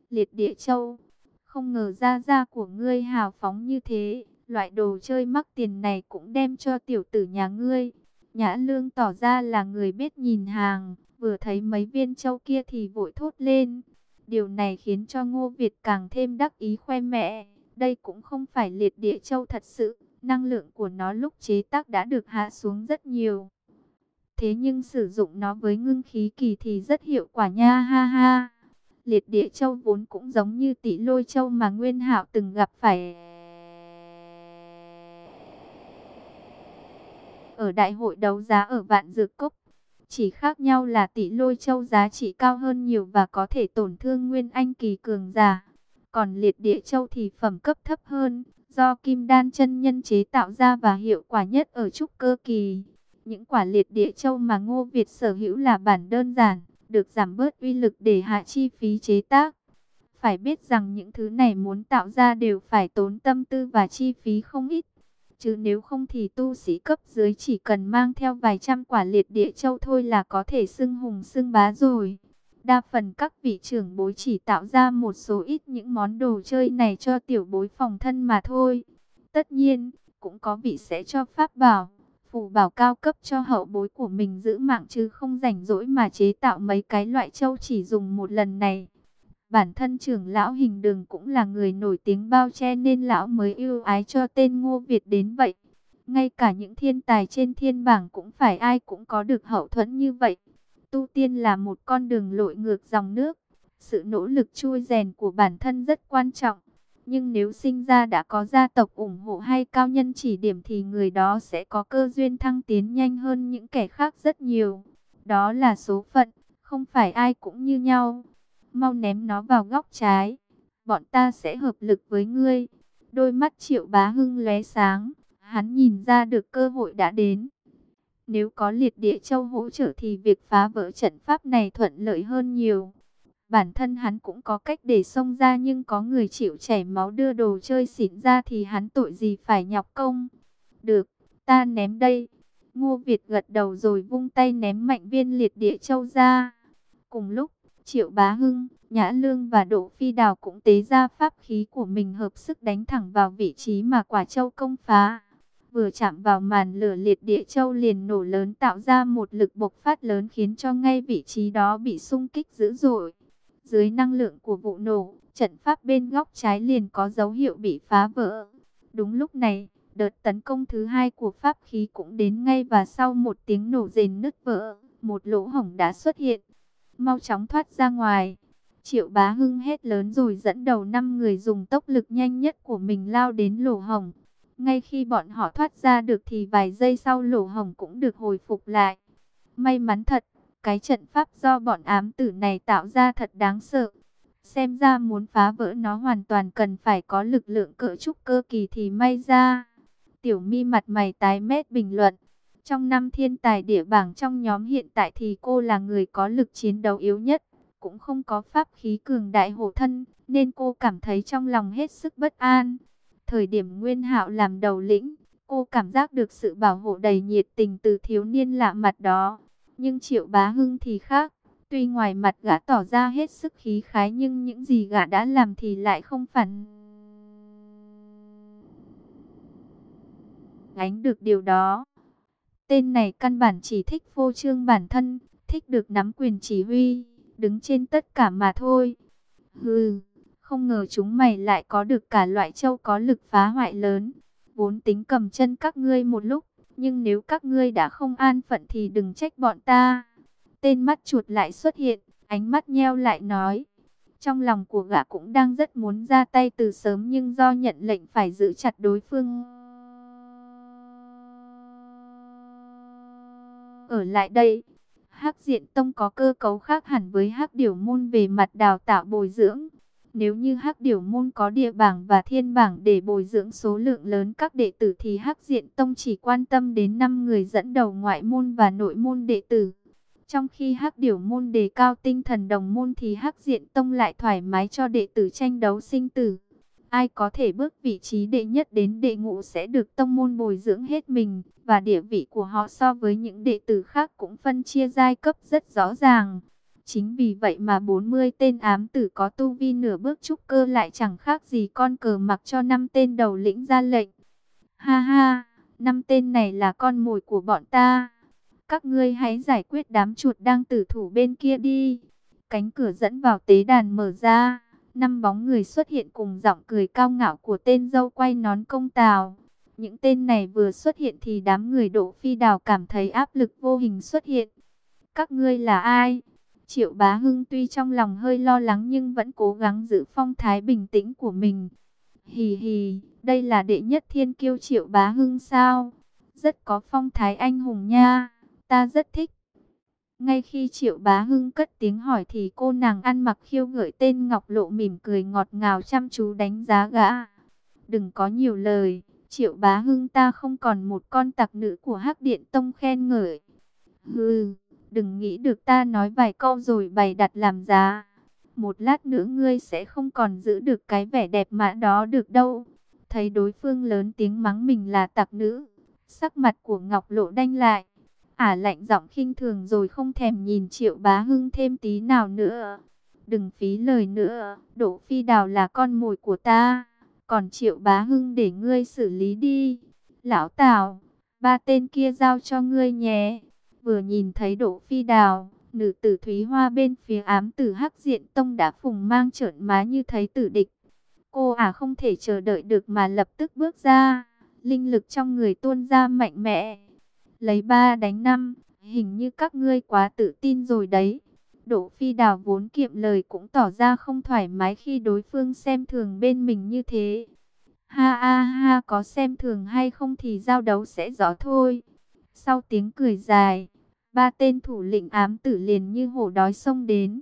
Liệt địa châu, không ngờ ra ra của ngươi hào phóng như thế, loại đồ chơi mắc tiền này cũng đem cho tiểu tử nhà ngươi. Nhã lương tỏ ra là người biết nhìn hàng, vừa thấy mấy viên châu kia thì vội thốt lên. Điều này khiến cho Ngô Việt càng thêm đắc ý khoe mẹ. Đây cũng không phải liệt địa châu thật sự, năng lượng của nó lúc chế tác đã được hạ xuống rất nhiều. Thế nhưng sử dụng nó với ngưng khí kỳ thì rất hiệu quả nha ha ha. Liệt địa châu vốn cũng giống như tỷ lôi châu mà Nguyên hạo từng gặp phải. Ở đại hội đấu giá ở Vạn Dược Cốc, chỉ khác nhau là tỷ lôi châu giá trị cao hơn nhiều và có thể tổn thương Nguyên Anh kỳ cường giả. Còn liệt địa châu thì phẩm cấp thấp hơn, do kim đan chân nhân chế tạo ra và hiệu quả nhất ở trúc cơ kỳ. Những quả liệt địa châu mà Ngô Việt sở hữu là bản đơn giản, được giảm bớt uy lực để hạ chi phí chế tác. Phải biết rằng những thứ này muốn tạo ra đều phải tốn tâm tư và chi phí không ít. Chứ nếu không thì tu sĩ cấp dưới chỉ cần mang theo vài trăm quả liệt địa châu thôi là có thể xưng hùng xưng bá rồi. Đa phần các vị trưởng bối chỉ tạo ra một số ít những món đồ chơi này cho tiểu bối phòng thân mà thôi. Tất nhiên, cũng có vị sẽ cho pháp bảo, phù bảo cao cấp cho hậu bối của mình giữ mạng chứ không rảnh rỗi mà chế tạo mấy cái loại châu chỉ dùng một lần này. Bản thân trưởng lão hình đường cũng là người nổi tiếng bao che nên lão mới yêu ái cho tên Ngô Việt đến vậy. Ngay cả những thiên tài trên thiên bảng cũng phải ai cũng có được hậu thuẫn như vậy. Tu tiên là một con đường lội ngược dòng nước. Sự nỗ lực chui rèn của bản thân rất quan trọng. Nhưng nếu sinh ra đã có gia tộc ủng hộ hay cao nhân chỉ điểm thì người đó sẽ có cơ duyên thăng tiến nhanh hơn những kẻ khác rất nhiều. Đó là số phận, không phải ai cũng như nhau. Mau ném nó vào góc trái, bọn ta sẽ hợp lực với ngươi. Đôi mắt triệu bá hưng lóe sáng, hắn nhìn ra được cơ hội đã đến. Nếu có liệt địa châu hỗ trợ thì việc phá vỡ trận pháp này thuận lợi hơn nhiều. Bản thân hắn cũng có cách để xông ra nhưng có người chịu chảy máu đưa đồ chơi xỉn ra thì hắn tội gì phải nhọc công. Được, ta ném đây. Ngô Việt gật đầu rồi vung tay ném mạnh viên liệt địa châu ra. Cùng lúc, Triệu Bá Hưng, Nhã Lương và Đỗ Phi Đào cũng tế ra pháp khí của mình hợp sức đánh thẳng vào vị trí mà quả châu công phá vừa chạm vào màn lửa liệt địa châu liền nổ lớn tạo ra một lực bộc phát lớn khiến cho ngay vị trí đó bị xung kích dữ dội. Dưới năng lượng của vụ nổ, trận pháp bên góc trái liền có dấu hiệu bị phá vỡ. Đúng lúc này, đợt tấn công thứ hai của pháp khí cũng đến ngay và sau một tiếng nổ rền nứt vỡ, một lỗ hổng đã xuất hiện. Mau chóng thoát ra ngoài. Triệu bá hưng hét lớn rồi dẫn đầu năm người dùng tốc lực nhanh nhất của mình lao đến lỗ hổng. Ngay khi bọn họ thoát ra được thì vài giây sau lỗ hồng cũng được hồi phục lại. May mắn thật, cái trận pháp do bọn ám tử này tạo ra thật đáng sợ. Xem ra muốn phá vỡ nó hoàn toàn cần phải có lực lượng cỡ trúc cơ kỳ thì may ra. Tiểu mi mặt mày tái mét bình luận. Trong năm thiên tài địa bảng trong nhóm hiện tại thì cô là người có lực chiến đấu yếu nhất. Cũng không có pháp khí cường đại hộ thân, nên cô cảm thấy trong lòng hết sức bất an. Thời điểm Nguyên Hạo làm đầu lĩnh, cô cảm giác được sự bảo hộ đầy nhiệt tình từ thiếu niên lạ mặt đó. Nhưng Triệu Bá Hưng thì khác. Tuy ngoài mặt gã tỏ ra hết sức khí khái nhưng những gì gã đã làm thì lại không phản ánh được điều đó. Tên này căn bản chỉ thích phô trương bản thân, thích được nắm quyền chỉ huy, đứng trên tất cả mà thôi. Hừ không ngờ chúng mày lại có được cả loại châu có lực phá hoại lớn. Vốn tính cầm chân các ngươi một lúc, nhưng nếu các ngươi đã không an phận thì đừng trách bọn ta. Tên mắt chuột lại xuất hiện, ánh mắt nheo lại nói. Trong lòng của gã cũng đang rất muốn ra tay từ sớm nhưng do nhận lệnh phải giữ chặt đối phương. Ở lại đây, Hắc Diện Tông có cơ cấu khác hẳn với Hắc Điểu Môn về mặt đào tạo bồi dưỡng. Nếu như Hắc Điểu Môn có địa bảng và thiên bảng để bồi dưỡng số lượng lớn các đệ tử thì Hắc Diện Tông chỉ quan tâm đến 5 người dẫn đầu ngoại môn và nội môn đệ tử. Trong khi Hắc Điểu Môn đề cao tinh thần đồng môn thì Hắc Diện Tông lại thoải mái cho đệ tử tranh đấu sinh tử. Ai có thể bước vị trí đệ nhất đến đệ ngũ sẽ được tông môn bồi dưỡng hết mình, và địa vị của họ so với những đệ tử khác cũng phân chia giai cấp rất rõ ràng. Chính vì vậy mà 40 tên ám tử có tu vi nửa bước trúc cơ lại chẳng khác gì con cờ mặc cho năm tên đầu lĩnh ra lệnh. Ha ha, năm tên này là con mồi của bọn ta. Các ngươi hãy giải quyết đám chuột đang tử thủ bên kia đi. Cánh cửa dẫn vào tế đàn mở ra. Năm bóng người xuất hiện cùng giọng cười cao ngạo của tên dâu quay nón công tào. Những tên này vừa xuất hiện thì đám người độ phi đào cảm thấy áp lực vô hình xuất hiện. Các ngươi là ai? Triệu Bá Hưng tuy trong lòng hơi lo lắng nhưng vẫn cố gắng giữ phong thái bình tĩnh của mình. Hì hì, đây là đệ nhất thiên kiêu Triệu Bá Hưng sao? Rất có phong thái anh hùng nha, ta rất thích. Ngay khi Triệu Bá Hưng cất tiếng hỏi thì cô nàng ăn mặc khiêu gợi tên Ngọc Lộ mỉm cười ngọt ngào chăm chú đánh giá gã. Đừng có nhiều lời, Triệu Bá Hưng ta không còn một con tặc nữ của Hắc Điện Tông khen ngợi. Hừ, đừng nghĩ được ta nói vài câu rồi bày đặt làm giá. Một lát nữa ngươi sẽ không còn giữ được cái vẻ đẹp mã đó được đâu. Thấy đối phương lớn tiếng mắng mình là tặc nữ, sắc mặt của Ngọc Lộ đanh lại ả lạnh giọng khinh thường rồi không thèm nhìn Triệu Bá Hưng thêm tí nào nữa. Đừng phí lời nữa, Đỗ Phi Đào là con mồi của ta, còn Triệu Bá Hưng để ngươi xử lý đi. Lão Tào, ba tên kia giao cho ngươi nhé. Vừa nhìn thấy Đỗ Phi Đào, nữ tử Thúy Hoa bên phía ám tử Hắc Diện Tông đã phùng mang trợn má như thấy tử địch. Cô ả không thể chờ đợi được mà lập tức bước ra, linh lực trong người tuôn ra mạnh mẽ lấy ba đánh năm, hình như các ngươi quá tự tin rồi đấy. Đỗ Phi Đào vốn kiệm lời cũng tỏ ra không thoải mái khi đối phương xem thường bên mình như thế. Ha ha ha có xem thường hay không thì giao đấu sẽ rõ thôi. Sau tiếng cười dài, ba tên thủ lĩnh ám tử liền như hổ đói xông đến.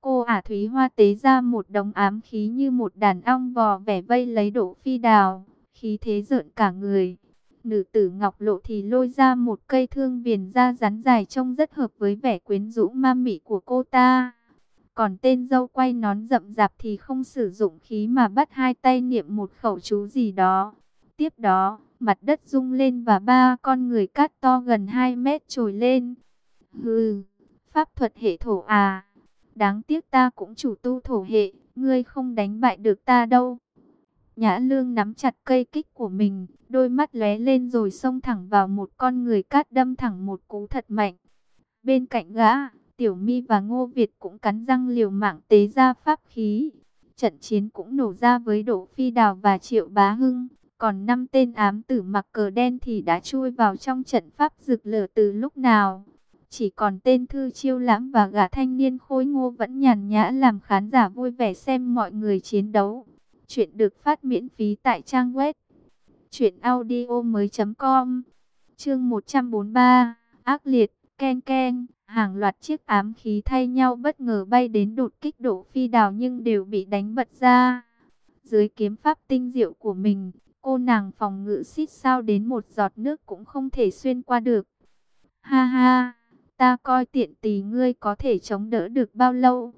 Cô ả Thúy Hoa tế ra một đống ám khí như một đàn ong vò vẻ vây lấy độ Phi Đào, khí thế rợn cả người. Nữ tử Ngọc Lộ thì lôi ra một cây thương viền da rắn dài trông rất hợp với vẻ quyến rũ ma mị của cô ta. Còn tên dâu quay nón rậm rạp thì không sử dụng khí mà bắt hai tay niệm một khẩu chú gì đó. Tiếp đó, mặt đất rung lên và ba con người cát to gần 2 mét trồi lên. Hừ, pháp thuật hệ thổ à. Đáng tiếc ta cũng chủ tu thổ hệ, ngươi không đánh bại được ta đâu. Nhã lương nắm chặt cây kích của mình, đôi mắt lóe lên rồi xông thẳng vào một con người cát đâm thẳng một cú thật mạnh. Bên cạnh gã, Tiểu Mi và Ngô Việt cũng cắn răng liều mạng tế ra pháp khí. Trận chiến cũng nổ ra với Đỗ Phi Đào và Triệu Bá Hưng. Còn năm tên ám tử mặc cờ đen thì đã chui vào trong trận pháp rực lửa từ lúc nào. Chỉ còn tên Thư Chiêu Lãm và gã thanh niên khôi ngô vẫn nhàn nhã làm khán giả vui vẻ xem mọi người chiến đấu. Chuyện được phát miễn phí tại trang web truyệnaudiomoi.com. Chương 143, ác liệt, ken ken, hàng loạt chiếc ám khí thay nhau bất ngờ bay đến đột kích độ phi đào nhưng đều bị đánh bật ra. Dưới kiếm pháp tinh diệu của mình, cô nàng phòng ngự xít sao đến một giọt nước cũng không thể xuyên qua được. Ha ha, ta coi tiện tì ngươi có thể chống đỡ được bao lâu.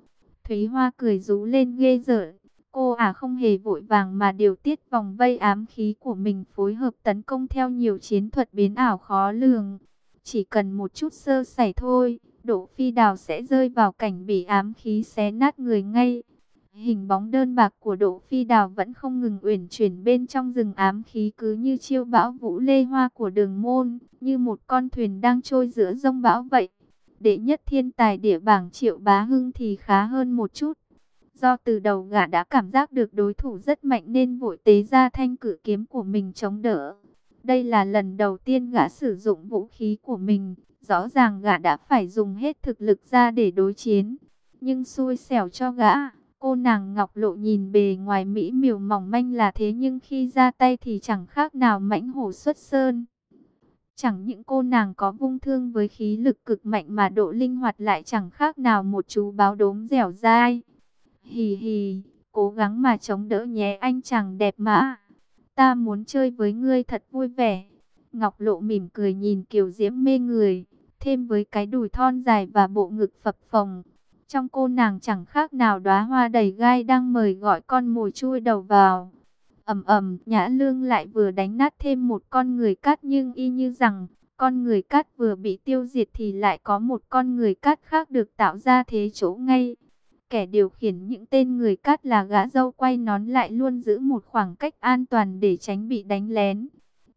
Thúy Hoa cười rú lên ghê dở. Cô ả không hề vội vàng mà điều tiết vòng vây ám khí của mình phối hợp tấn công theo nhiều chiến thuật biến ảo khó lường. Chỉ cần một chút sơ sẩy thôi, Đỗ Phi Đào sẽ rơi vào cảnh bị ám khí xé nát người ngay. Hình bóng đơn bạc của Đỗ Phi Đào vẫn không ngừng uyển chuyển bên trong rừng ám khí cứ như chiêu bão vũ lê hoa của đường môn, như một con thuyền đang trôi giữa rông bão vậy. Đệ nhất thiên tài địa bảng triệu bá hưng thì khá hơn một chút. Do từ đầu gã đã cảm giác được đối thủ rất mạnh nên vội tế ra thanh cử kiếm của mình chống đỡ. Đây là lần đầu tiên gã sử dụng vũ khí của mình. Rõ ràng gã đã phải dùng hết thực lực ra để đối chiến. Nhưng xui xẻo cho gã, cô nàng Ngọc Lộ nhìn bề ngoài mỹ miều mỏng manh là thế nhưng khi ra tay thì chẳng khác nào mãnh hổ xuất sơn. Chẳng những cô nàng có vung thương với khí lực cực mạnh mà độ linh hoạt lại chẳng khác nào một chú báo đốm dẻo dai. Hì hì, cố gắng mà chống đỡ nhé anh chàng đẹp mã. Ta muốn chơi với ngươi thật vui vẻ. Ngọc Lộ mỉm cười nhìn Kiều Diễm mê người, thêm với cái đùi thon dài và bộ ngực phập phồng. Trong cô nàng chẳng khác nào đóa hoa đầy gai đang mời gọi con mồi chui đầu vào. Ầm ầm, Nhã Lương lại vừa đánh nát thêm một con người cát nhưng y như rằng con người cát vừa bị tiêu diệt thì lại có một con người cát khác được tạo ra thế chỗ ngay. Kẻ điều khiển những tên người cát là gã dâu quay nón lại luôn giữ một khoảng cách an toàn để tránh bị đánh lén.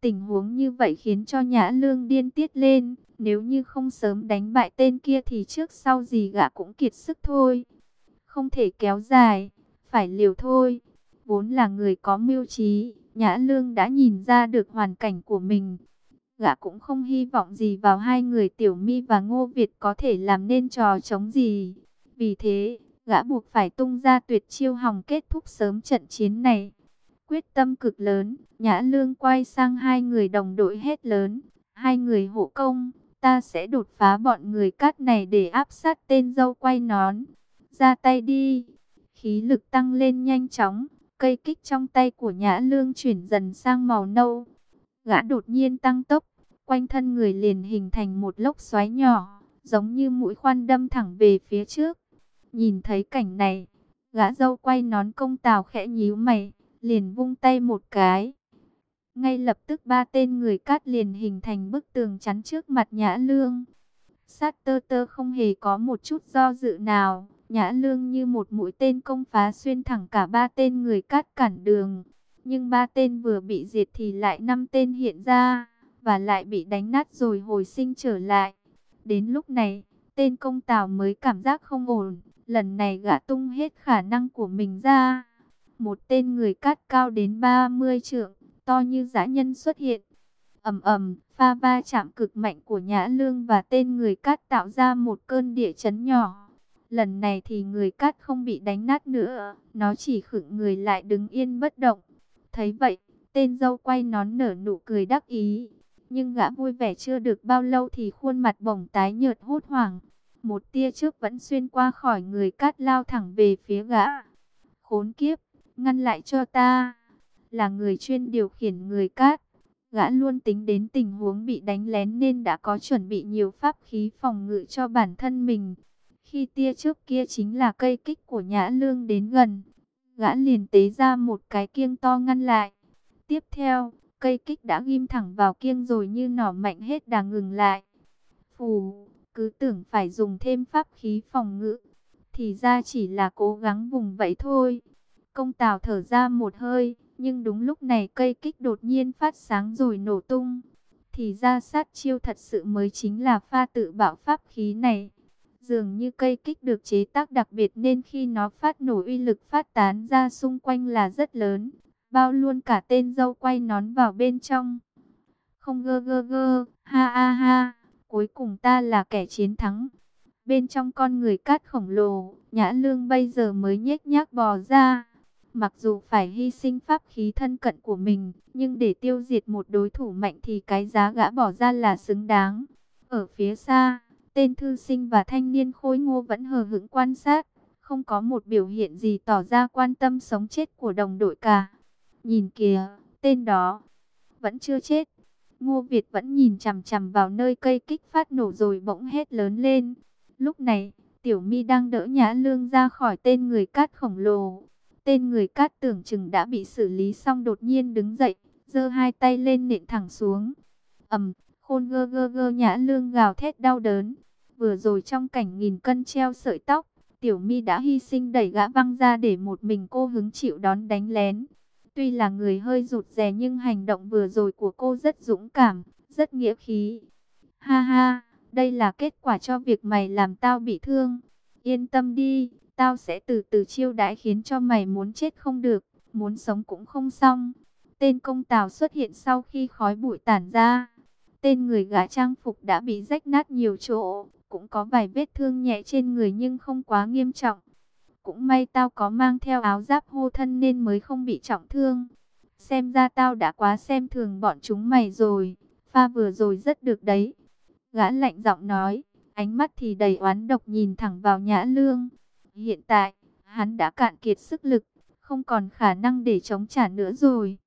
Tình huống như vậy khiến cho Nhã Lương điên tiết lên. Nếu như không sớm đánh bại tên kia thì trước sau gì gã cũng kiệt sức thôi. Không thể kéo dài, phải liều thôi. Vốn là người có mưu trí, Nhã Lương đã nhìn ra được hoàn cảnh của mình. Gã cũng không hy vọng gì vào hai người Tiểu Mi và Ngô Việt có thể làm nên trò chống gì. Vì thế, gã buộc phải tung ra tuyệt chiêu hòng kết thúc sớm trận chiến này. Quyết tâm cực lớn, Nhã Lương quay sang hai người đồng đội hết lớn. Hai người hộ công, ta sẽ đột phá bọn người cát này để áp sát tên dâu quay nón. Ra tay đi. Khí lực tăng lên nhanh chóng, cây kích trong tay của Nhã Lương chuyển dần sang màu nâu. Gã đột nhiên tăng tốc, quanh thân người liền hình thành một lốc xoáy nhỏ, giống như mũi khoan đâm thẳng về phía trước. Nhìn thấy cảnh này, gã dâu quay nón công tào khẽ nhíu mày, liền vung tay một cái. Ngay lập tức ba tên người cát liền hình thành bức tường chắn trước mặt Nhã Lương. Sát tơ tơ không hề có một chút do dự nào, Nhã Lương như một mũi tên công phá xuyên thẳng cả ba tên người cát cản đường. Nhưng ba tên vừa bị diệt thì lại năm tên hiện ra, và lại bị đánh nát rồi hồi sinh trở lại. Đến lúc này, tên công tào mới cảm giác không ổn, lần này gã tung hết khả năng của mình ra. Một tên người cát cao đến 30 trượng, to như dã nhân xuất hiện. ầm ầm, pha va chạm cực mạnh của Nhã Lương và tên người cát tạo ra một cơn địa chấn nhỏ. Lần này thì người cát không bị đánh nát nữa, nó chỉ khựng người lại đứng yên bất động. Thấy vậy, tên dâu quay nón nở nụ cười đắc ý. Nhưng gã vui vẻ chưa được bao lâu thì khuôn mặt bồng tái nhợt hốt hoảng. Một tia trước vẫn xuyên qua khỏi người cát lao thẳng về phía gã. Khốn kiếp, ngăn lại cho ta. Là người chuyên điều khiển người cát. Gã luôn tính đến tình huống bị đánh lén nên đã có chuẩn bị nhiều pháp khí phòng ngự cho bản thân mình. Khi tia trước kia chính là cây kích của Nhã Lương đến gần, gã liền tế ra một cái kiêng to ngăn lại. Tiếp theo, cây kích đã ghim thẳng vào kiêng rồi như nỏ mạnh hết đà ngừng lại. Phù, cứ tưởng phải dùng thêm pháp khí phòng ngự, thì ra chỉ là cố gắng vùng vậy thôi. Công tào thở ra một hơi, nhưng đúng lúc này cây kích đột nhiên phát sáng rồi nổ tung. Thì ra sát chiêu thật sự mới chính là pha tự bảo pháp khí này. Dường như cây kích được chế tác đặc biệt nên khi nó phát nổ uy lực phát tán ra xung quanh là rất lớn. Bao luôn cả tên dâu quay nón vào bên trong. Không gơ gơ gơ, ha ha ha, cuối cùng ta là kẻ chiến thắng. Bên trong con người cát khổng lồ, nhã lương bây giờ mới nhếch nhác bò ra. Mặc dù phải hy sinh pháp khí thân cận của mình, nhưng để tiêu diệt một đối thủ mạnh thì cái giá gã bỏ ra là xứng đáng. Ở phía xa, Tên thư sinh và thanh niên khôi ngô vẫn hờ hững quan sát, không có một biểu hiện gì tỏ ra quan tâm sống chết của đồng đội cả. Nhìn kìa, tên đó vẫn chưa chết. Ngô Việt vẫn nhìn chằm chằm vào nơi cây kích phát nổ rồi bỗng hét lớn lên. Lúc này, Tiểu Mi đang đỡ Nhã Lương ra khỏi tên người cát khổng lồ. Tên người cát tưởng chừng đã bị xử lý xong đột nhiên đứng dậy, giơ hai tay lên nện thẳng xuống. ầm, khôn gơ gơ gơ Nhã Lương gào thét đau đớn. Vừa rồi trong cảnh nghìn cân treo sợi tóc, Tiểu Mi đã hy sinh đẩy gã văng ra để một mình cô hứng chịu đón đánh lén. Tuy là người hơi rụt rè nhưng hành động vừa rồi của cô rất dũng cảm, rất nghĩa khí. Ha ha, đây là kết quả cho việc mày làm tao bị thương. Yên tâm đi, tao sẽ từ từ chiêu đãi khiến cho mày muốn chết không được, muốn sống cũng không xong. Tên công tào xuất hiện sau khi khói bụi tản ra. Tên người gã trang phục đã bị rách nát nhiều chỗ, cũng có vài vết thương nhẹ trên người nhưng không quá nghiêm trọng. Cũng may tao có mang theo áo giáp hô thân nên mới không bị trọng thương. Xem ra tao đã quá xem thường bọn chúng mày rồi. Pha vừa rồi rất được đấy. Gã lạnh giọng nói, ánh mắt thì đầy oán độc nhìn thẳng vào nhã lương. Hiện tại, hắn đã cạn kiệt sức lực, không còn khả năng để chống trả nữa rồi.